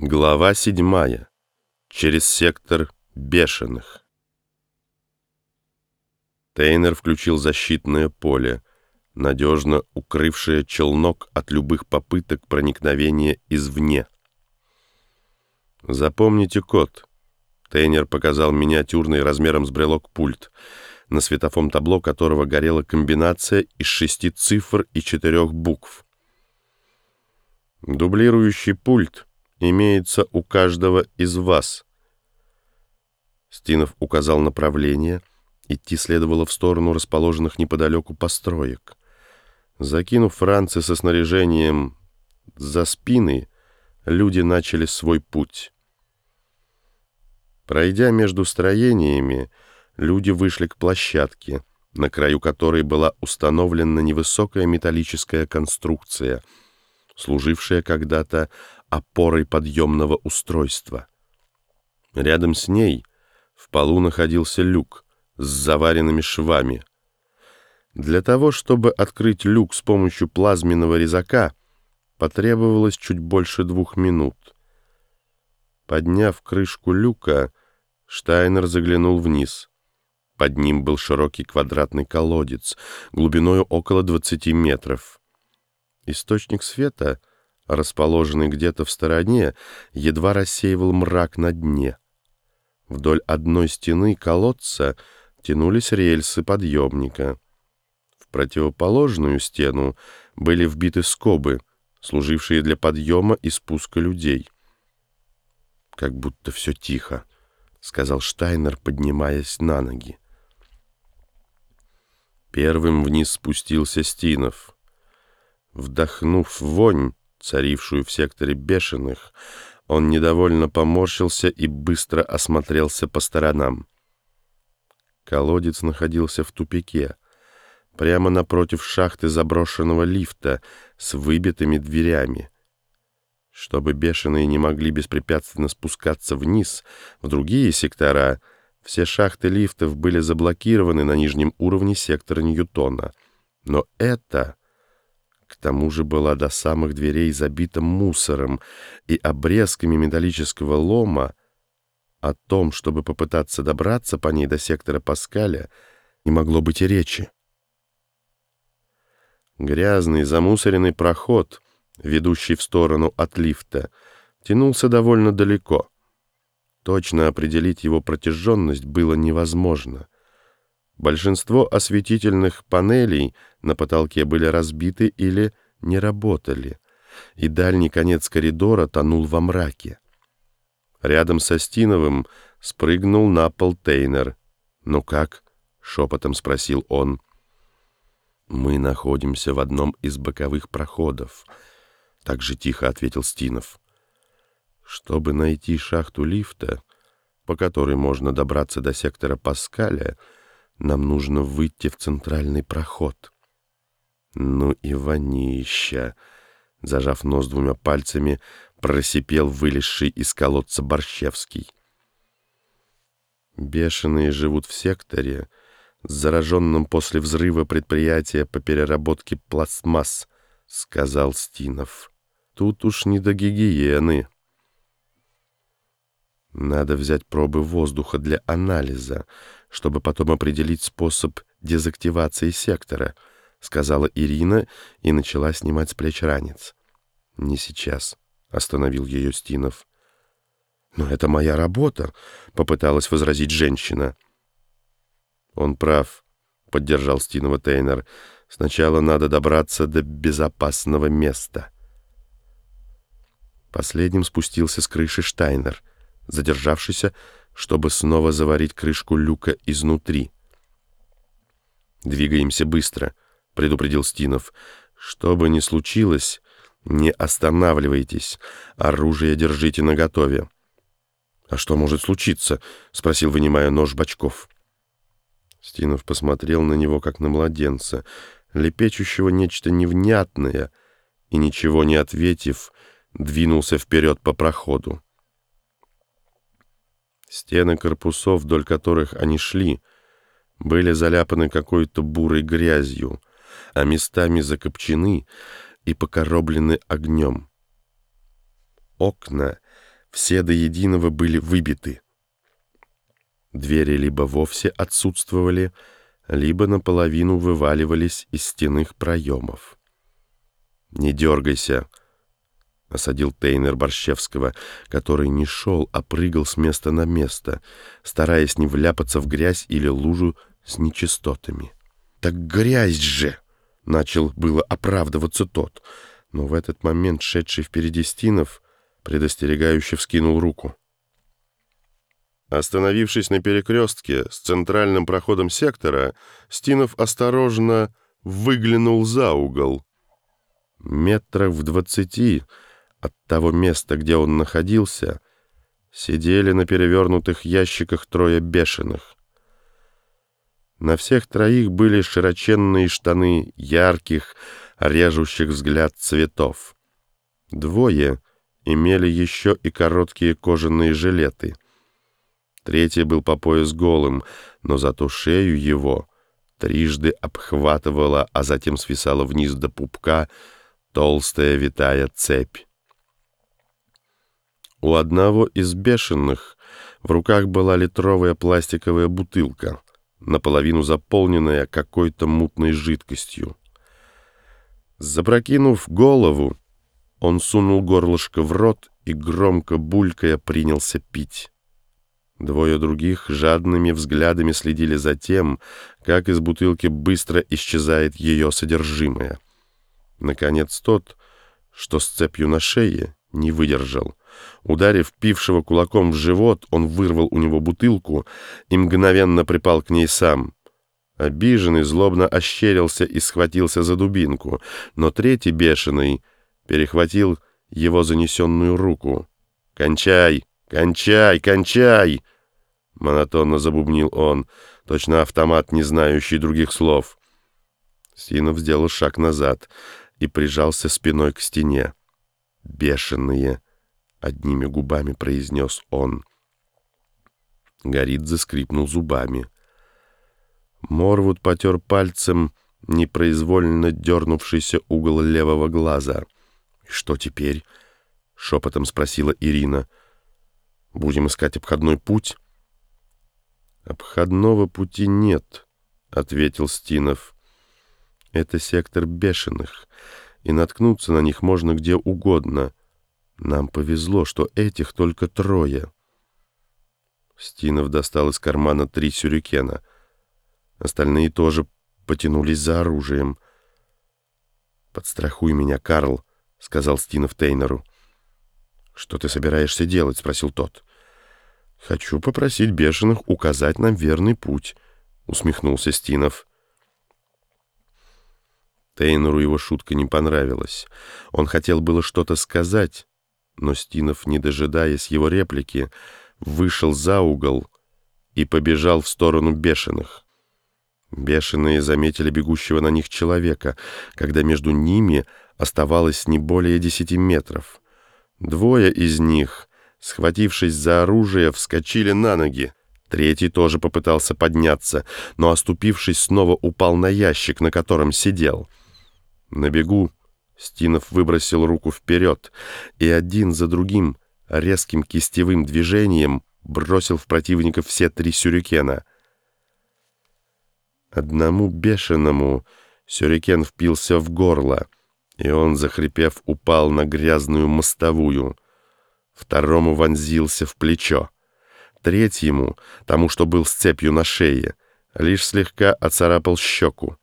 Глава седьмая. Через сектор бешеных. Тейнер включил защитное поле, надежно укрывшее челнок от любых попыток проникновения извне. «Запомните код». Тейнер показал миниатюрный размером с брелок пульт, на светофом табло которого горела комбинация из шести цифр и четырех букв. Дублирующий пульт — имеется у каждого из вас. Стинов указал направление. Идти следовало в сторону расположенных неподалеку построек. Закинув Францы со снаряжением за спины, люди начали свой путь. Пройдя между строениями, люди вышли к площадке, на краю которой была установлена невысокая металлическая конструкция, служившая когда-то опорой подъемного устройства. Рядом с ней в полу находился люк с заваренными швами. Для того, чтобы открыть люк с помощью плазменного резака, потребовалось чуть больше двух минут. Подняв крышку люка, Штайнер заглянул вниз. Под ним был широкий квадратный колодец, глубиной около 20 метров. Источник света — расположенный где-то в стороне, едва рассеивал мрак на дне. Вдоль одной стены колодца тянулись рельсы подъемника. В противоположную стену были вбиты скобы, служившие для подъема и спуска людей. «Как будто все тихо», — сказал Штайнер, поднимаясь на ноги. Первым вниз спустился Стинов. Вдохнув вонь, царившую в секторе бешеных, он недовольно поморщился и быстро осмотрелся по сторонам. Колодец находился в тупике, прямо напротив шахты заброшенного лифта с выбитыми дверями. Чтобы бешеные не могли беспрепятственно спускаться вниз в другие сектора, все шахты лифтов были заблокированы на нижнем уровне сектора Ньютона. Но это к тому же была до самых дверей забита мусором и обрезками металлического лома. О том, чтобы попытаться добраться по ней до сектора Паскаля, не могло быть и речи. Грязный, замусоренный проход, ведущий в сторону от лифта, тянулся довольно далеко. Точно определить его протяженность было невозможно — Большинство осветительных панелей на потолке были разбиты или не работали, и дальний конец коридора тонул во мраке. Рядом со Стиновым спрыгнул на пол Тейнер. «Ну как?» — шепотом спросил он. «Мы находимся в одном из боковых проходов», — так же тихо ответил Стинов. «Чтобы найти шахту лифта, по которой можно добраться до сектора Паскаля, — нам нужно выйти в центральный проход. Ну и вонища! Зажав нос двумя пальцами, просипел вылезший из колодца Борщевский. Бешеные живут в секторе, зараженном после взрыва предприятия по переработке пластмасс, сказал Стинов. Тут уж не до гигиены. Надо взять пробы воздуха для анализа, чтобы потом определить способ дезактивации сектора, сказала Ирина и начала снимать с плеч ранец. Не сейчас, остановил ее Стинов. Но это моя работа, попыталась возразить женщина. Он прав, поддержал Стинова Тейнер. Сначала надо добраться до безопасного места. Последним спустился с крыши Штайнер, задержавшийся чтобы снова заварить крышку люка изнутри. «Двигаемся быстро», — предупредил Стинов. «Что бы ни случилось, не останавливайтесь, оружие держите наготове». «А что может случиться?» — спросил, вынимая нож Бочков. Стинов посмотрел на него, как на младенца, лепечущего нечто невнятное, и, ничего не ответив, двинулся вперед по проходу. Стены корпусов, вдоль которых они шли, были заляпаны какой-то бурой грязью, а местами закопчены и покороблены огнем. Окна все до единого были выбиты. Двери либо вовсе отсутствовали, либо наполовину вываливались из стенных проемов. «Не дергайся», — осадил Тейнер Борщевского, который не шел, а прыгал с места на место, стараясь не вляпаться в грязь или лужу с нечистотами. «Так грязь же!» — начал было оправдываться тот, но в этот момент шедший впереди Стинов предостерегающе вскинул руку. Остановившись на перекрестке с центральным проходом сектора, Стинов осторожно выглянул за угол. Метрах в двадцати от того места, где он находился, сидели на перевернутых ящиках трое бешеных. На всех троих были широченные штаны ярких, режущих взгляд цветов. Двое имели еще и короткие кожаные жилеты — Третий был по пояс голым, но зато шею его трижды обхватывала, а затем свисала вниз до пупка толстая витая цепь. У одного из бешеных в руках была литровая пластиковая бутылка, наполовину заполненная какой-то мутной жидкостью. Запрокинув голову, он сунул горлышко в рот и, громко булькая, принялся пить. Двое других жадными взглядами следили за тем, как из бутылки быстро исчезает ее содержимое. Наконец тот, что с цепью на шее, не выдержал. Ударив пившего кулаком в живот, он вырвал у него бутылку и мгновенно припал к ней сам. Обиженный злобно ощерился и схватился за дубинку, но третий бешеный перехватил его занесенную руку. «Кончай! Кончай! Кончай!» Монотонно забубнил он, точно автомат, не знающий других слов. Синов сделал шаг назад и прижался спиной к стене. «Бешеные!» — одними губами произнес он. Горидзе скрипнул зубами. Морвуд потер пальцем непроизвольно дернувшийся угол левого глаза. «Что теперь?» — шепотом спросила Ирина. «Будем искать обходной путь?» «Обходного пути нет», — ответил Стинов. «Это сектор бешеных, и наткнуться на них можно где угодно. Нам повезло, что этих только трое». Стинов достал из кармана три сюрикена. Остальные тоже потянулись за оружием. «Подстрахуй меня, Карл», — сказал Стинов Тейнеру. «Что ты собираешься делать?» — спросил тот. «Хочу попросить бешеных указать нам верный путь», — усмехнулся Стинов. Тейнеру его шутка не понравилась. Он хотел было что-то сказать, но Стинов, не дожидаясь его реплики, вышел за угол и побежал в сторону бешеных. Бешеные заметили бегущего на них человека, когда между ними оставалось не более десяти метров. Двое из них схватившись за оружие, вскочили на ноги. Третий тоже попытался подняться, но, оступившись, снова упал на ящик, на котором сидел. На бегу Стинов выбросил руку вперед и один за другим резким кистевым движением бросил в противников все три сюрикена. Одному бешеному сюрикен впился в горло, и он, захрипев, упал на грязную мостовую — второму вонзился в плечо, третьему, тому, что был с цепью на шее, лишь слегка оцарапал щеку.